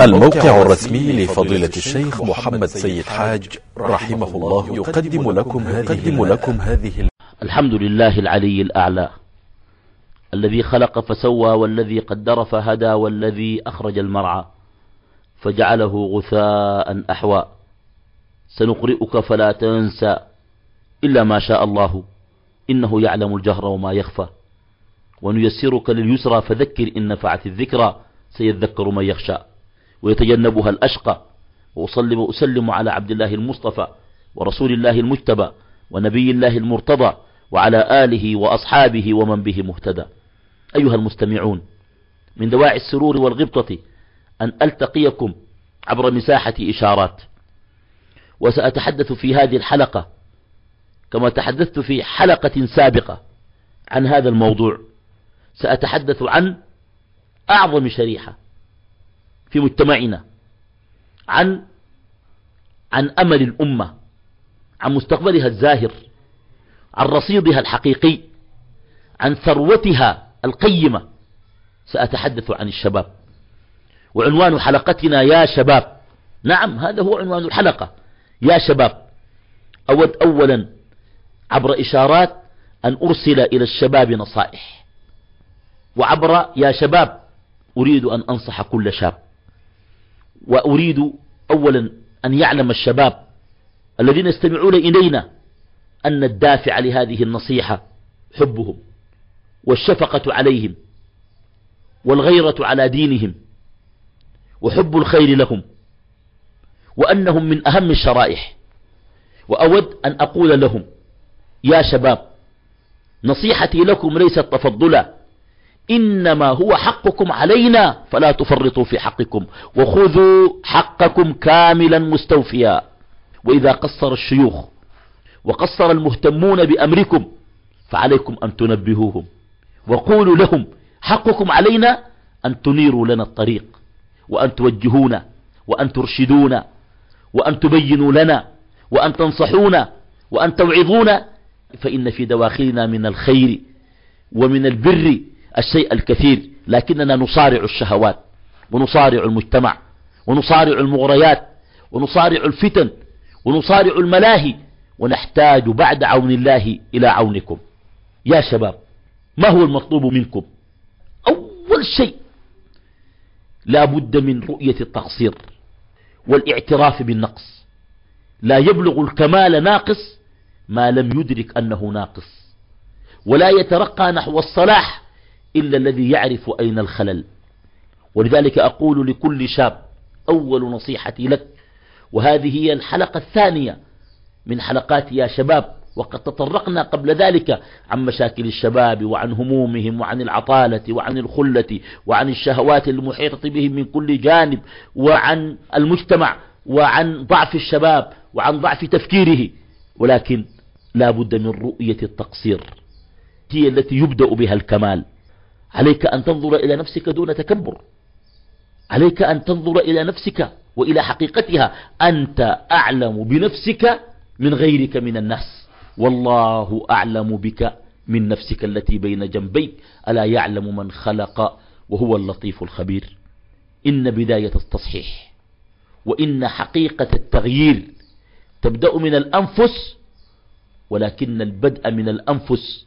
الموقع الرسمي لفضيلة الشيخ محمد سيد حاج رحمه الله يقدم لكم يقدم لكم هذه الحمد لله العلي الأعلى. الذي خلق فسوى والذي قدر فهدى والذي أخرج المرعى فجعله غثاء أحوى. سنقرئك فلا تنسى إلا ما شاء الله. إنه يعلم الجهر وما يخفى. ونيسرك لليسرى فذكر إن نفعت الذكرى. سيذكر من يخشى. ويتجنبها الأشقى وأصلي وأسلم على عبد الله المصطفى ورسول الله المجتبى ونبي الله المرتضى وعلى آله وأصحابه ومن به مهتدى. أيها المستمعون من دواعي السرور والغبطة أن ألتقيكم عبر مساحة إشارات وسأتحدث في هذه الحلقة كما تحدثت في حلقة سابقة عن هذا الموضوع. سأتحدث عن أعظم شريحة في مجتمعنا عن عن أمل الأمة عن مستقبلها الزاهر عن رصيدها الحقيقي عن ثروتها القيمة. سأتحدث عن الشباب. وعنوان حلقتنا يا شباب. نعم هذا هو عنوان الحلقة. يا شباب أود أولا عبر إشارات أن أرسل إلى الشباب نصائح. وعبر يا شباب أريد أن أنصح كل شاب. وأريد أولا أن يعلم الشباب الذين يستمعون إلينا أن الدافع لهذه النصيحة حبهم والشفقة عليهم والغيرة على دينهم وحب الخير لهم وأنهم من أهم الشرائح وأود أن أقول لهم يا شباب نصيحتي لكم ليست تفضلا إنما هو حقكم علينا فلا تفرطوا في حقكم وخذوا حقكم كاملا مستوفيا. وإذا قصر الشيوخ وقصر المهتمون بأمركم فعليكم أن تنبهوهم وقولوا لهم حقكم علينا أن تنيروا لنا الطريق وأن توجهونا وأن ترشدونا وأن تبينوا لنا وأن تنصحونا وأن توعظونا. فإن في دواخلنا من الخير ومن البر الشيء الكثير لكننا نصارع الشهوات ونصارع المجتمع ونصارع المغريات ونصارع الفتن ونصارع الملاهي ونحتاج بعد عون الله إلى عونكم. يا شباب ما هو المطلوب منكم؟ أول شيء لا بد من رؤية التقصير والاعتراف بالنقص. لا يبلغ الكمال ناقص ما لم يدرك أنه ناقص ولا يترقى نحو الصلاح إلا الذي يعرف أين الخلل. ولذلك أقول لكل شاب أول نصيحتي لك وهذه هي الحلقة الثانية من حلقات يا شباب وقد تطرقنا قبل ذلك عن مشاكل الشباب وعن همومهم وعن العطالة وعن الخلة وعن الشهوات المحيطة بهم من كل جانب وعن المجتمع وعن ضعف الشباب وعن ضعف تفكيره. ولكن لا بد من رؤية التقصير هي التي يبدأ بها الكمال. عليك أن تنظر إلى نفسك دون تكبر. عليك أن تنظر إلى نفسك وإلى حقيقتها. أنت أعلم بنفسك من غيرك من الناس. والله أعلم بك من نفسك التي بين جنبيك. ألا يعلم من خلق وهو اللطيف الخبير. إن بداية التصحيح وإن حقيقة التغيير تبدأ من الأنفس ولكن البدء من الأنفس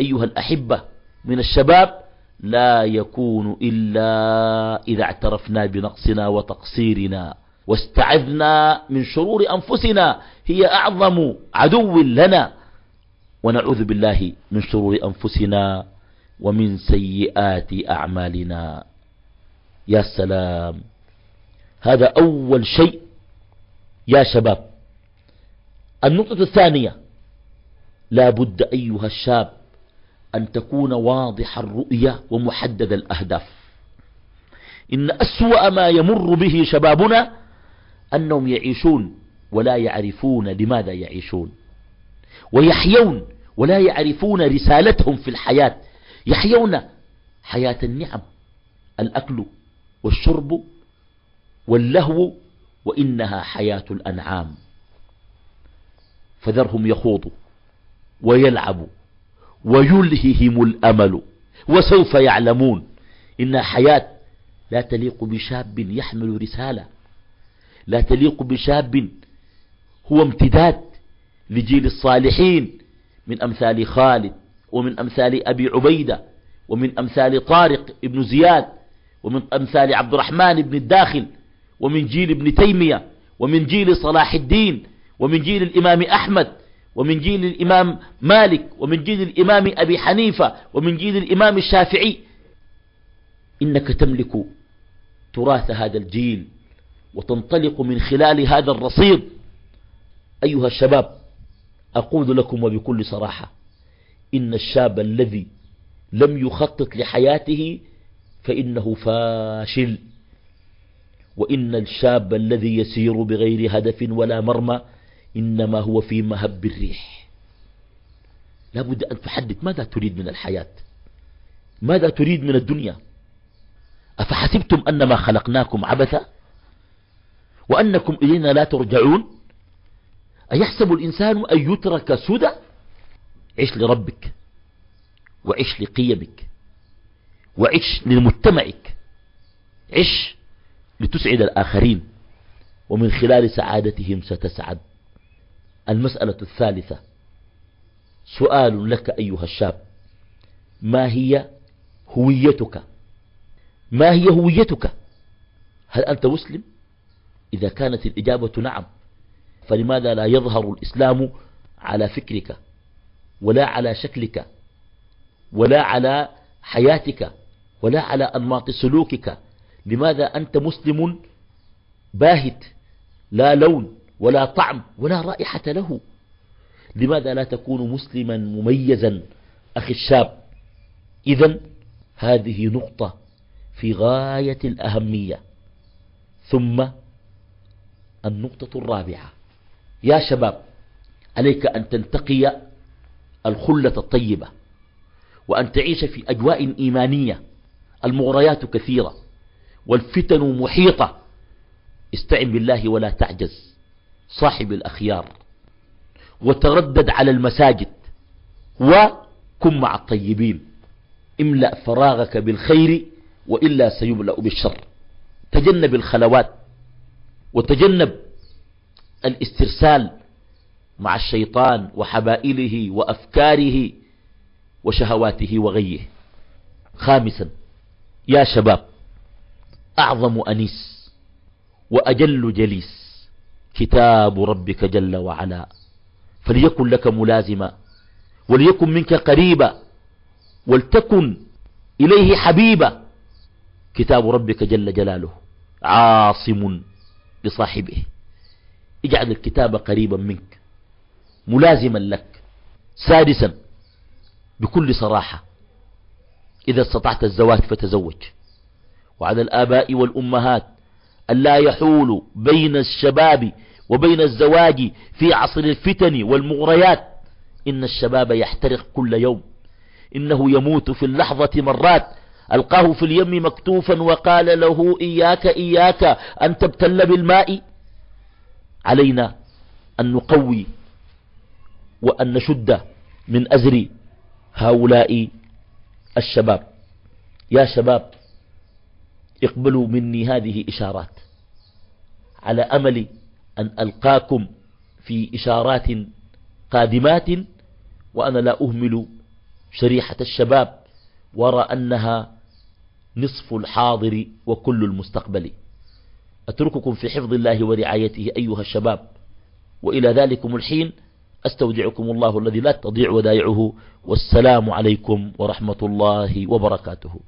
أيها الأحبة من الشباب لا يكون إلا إذا اعترفنا بنقصنا وتقصيرنا واستعذنا من شرور أنفسنا. هي أعظم عدو لنا. ونعوذ بالله من شرور أنفسنا ومن سيئات أعمالنا. يا سلام. هذا أول شيء. يا شباب. النقطة الثانية. لا بد أيها الشاب أن تكون واضح الرؤية ومحدد الأهداف. إن أسوأ ما يمر به شبابنا أنهم يعيشون ولا يعرفون لماذا يعيشون. ويحيون ولا يعرفون رسالتهم في الحياة. يحيون حياة النعم الأكل والشرب واللهو وإنها حياة الأنعام. فذرهم يخوضوا ويلعبوا. ويلههم الأمل وسوف يعلمون. إن حياة لا تليق بشاب يحمل رسالة لا تليق بشاب هو امتداد لجيل الصالحين من أمثال خالد ومن أمثال أبي عبيدة ومن أمثال طارق بن زياد ومن أمثال عبد الرحمن بن الداخل ومن جيل ابن تيمية ومن جيل صلاح الدين ومن جيل الإمام أحمد ومن جيل الإمام مالك ومن جيل الإمام أبي حنيفة ومن جيل الإمام الشافعي. إنك تملك تراث هذا الجيل وتنطلق من خلال هذا الرصيد. أيها الشباب أقول لكم وبكل صراحة إن الشاب الذي لم يخطط لحياته فإنه فاشل. وإن الشاب الذي يسير بغير هدف ولا مرمى إنما هو في مهب الريح. لابد أن تحدد ماذا تريد من الحياة؟ ماذا تريد من الدنيا؟ أفحسبتم أنما خلقناكم عبثا؟ وأنكم إلينا لا ترجعون؟ أيحسب الإنسان أن يترك سدى؟ عش لربك وعش لقيمك وعش لمجتمعك. عش لتسعد الآخرين ومن خلال سعادتهم ستسعد. المسألة الثالثة. سؤال لك أيها الشاب. ما هي هويتك؟ ما هي هويتك؟ هل أنت مسلم؟ إذا كانت الإجابة نعم فلماذا لا يظهر الإسلام على فكرك؟ ولا على شكلك؟ ولا على حياتك؟ ولا على أنماط سلوكك؟ لماذا أنت مسلم باهت لا لون؟ ولا طعم ولا رائحة له. لماذا لا تكون مسلما مميزا أخي الشاب؟ إذا هذه نقطة في غاية الأهمية. ثم النقطة الرابعة. يا شباب عليك أن تنتقي الخلة الطيبة وأن تعيش في أجواء إيمانية. المغريات كثيرة والفتن محيطة. استعن بالله ولا تعجز. صاحب الأخيار وتردد على المساجد وكن مع الطيبين املأ فراغك بالخير وإلا سيملأ بالشر. تجنب الخلوات وتجنب الاسترسال مع الشيطان وحبائله وأفكاره وشهواته وغيه. خامسا يا شباب أعظم أنيس وأجل جليس. كتاب ربك جل وعلا. فليكن لك ملازما وليكن منك قريبا ولتكن إليه حبيبا. كتاب ربك جل جلاله عاصم لصاحبه. اجعل الكتاب قريبا منك ملازما لك سادسا بكل صراحة. إذا استطعت الزواج فتزوج. وعلى الآباء والأمهات ألا يحول بين الشباب وبين الزواج في عصر الفتن والمغريات إن الشباب يحترق كل يوم إنه يموت في اللحظة مرات ألقاه في اليم مكتوفا وقال له إياك إياك أن تبتل بالماء. علينا أن نقوي وأن نشد من أزر هؤلاء الشباب. يا شباب اقبلوا مني هذه إشارات على أمل أن ألقاكم في إشارات قادمات وأنا لا أهمل شريحة الشباب وارى أنها نصف الحاضر وكل المستقبل. أترككم في حفظ الله ورعايته أيها الشباب وإلى ذلكم الحين أستودعكم الله الذي لا تضيع ودائعه والسلام عليكم ورحمة الله وبركاته.